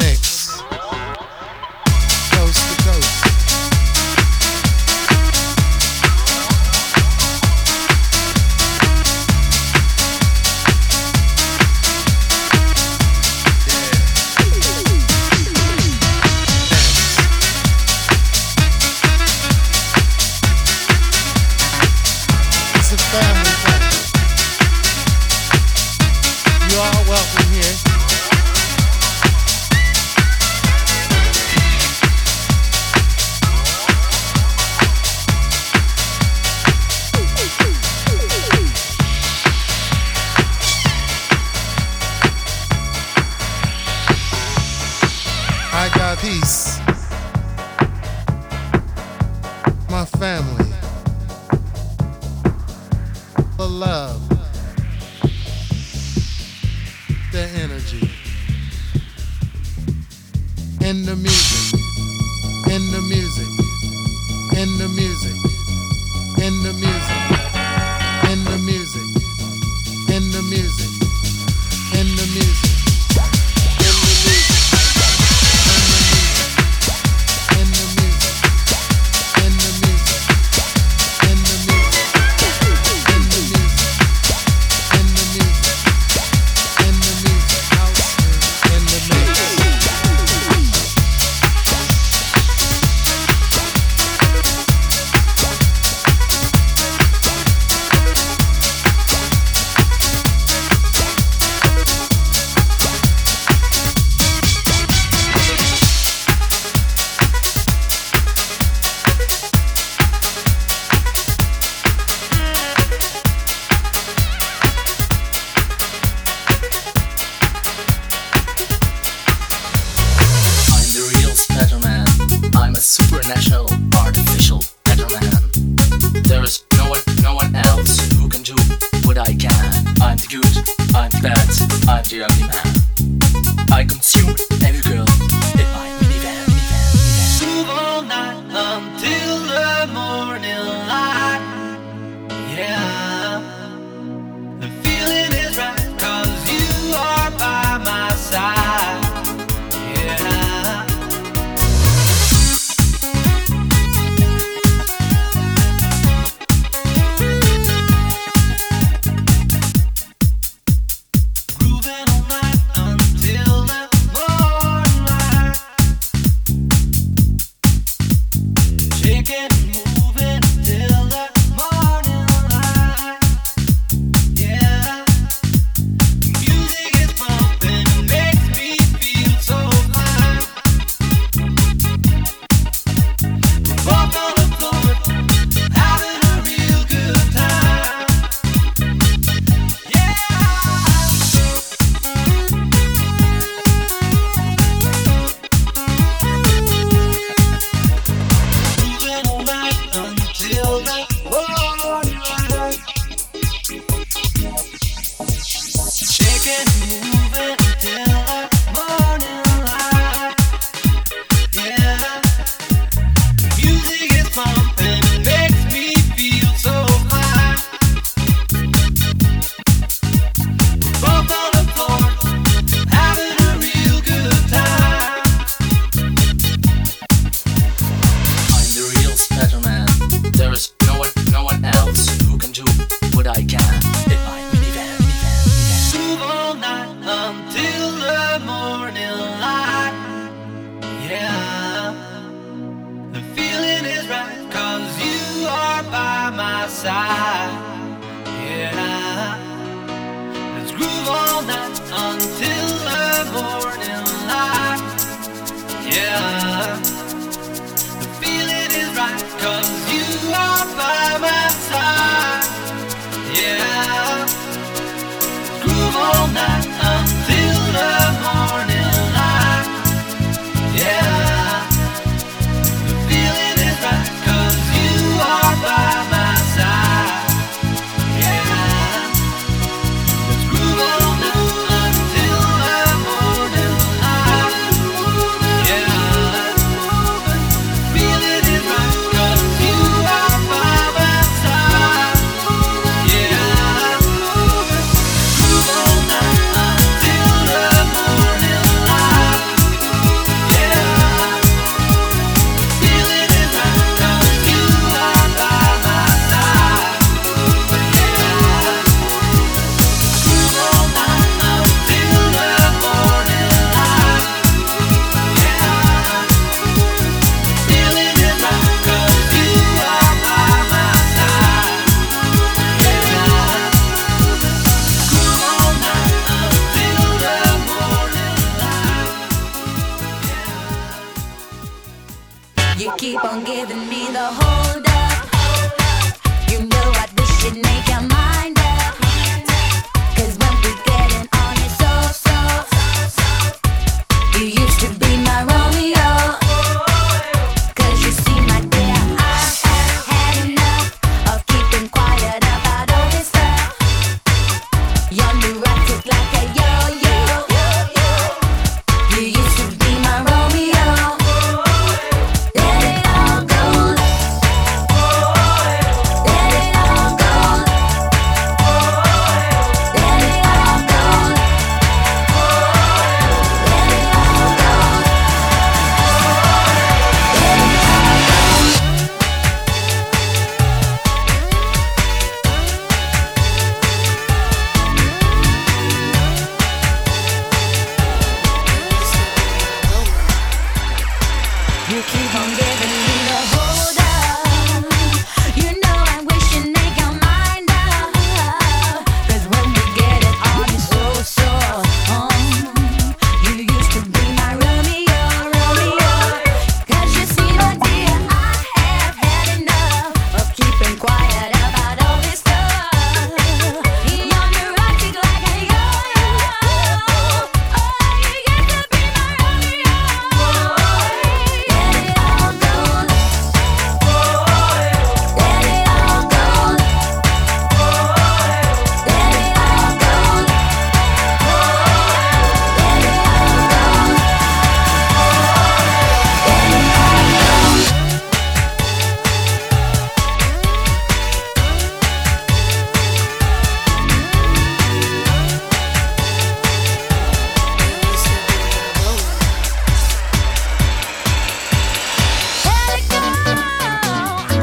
mix. peace, my family, the love, the energy, and the music. I consume every. again. giving me